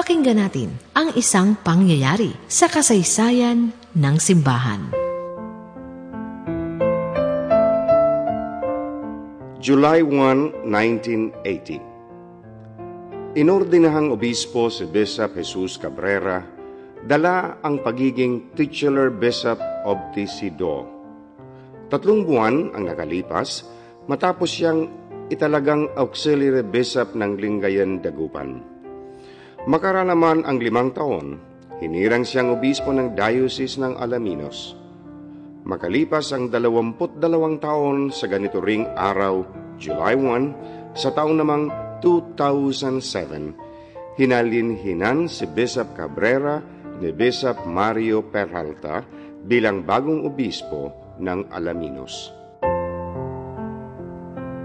Pakinggan natin ang isang pangyayari sa kasaysayan ng simbahan. July 1, 1980 Inordinahang obispo si Bishop Jesus Cabrera dala ang pagiging titular bishop of Tisido. Tatlong buwan ang nakalipas matapos siyang italagang auxiliary bishop ng Lingayen Dagupan. Makaranaman ang limang taon, hinirang siyang obispo ng Diocese ng Alaminos. Makalipas ang dalawamput dalawang taon sa ganito ring araw, July 1, sa taong namang 2007, hinalinhinan si Bishop Cabrera ni Bishop Mario Peralta bilang bagong obispo ng Alaminos.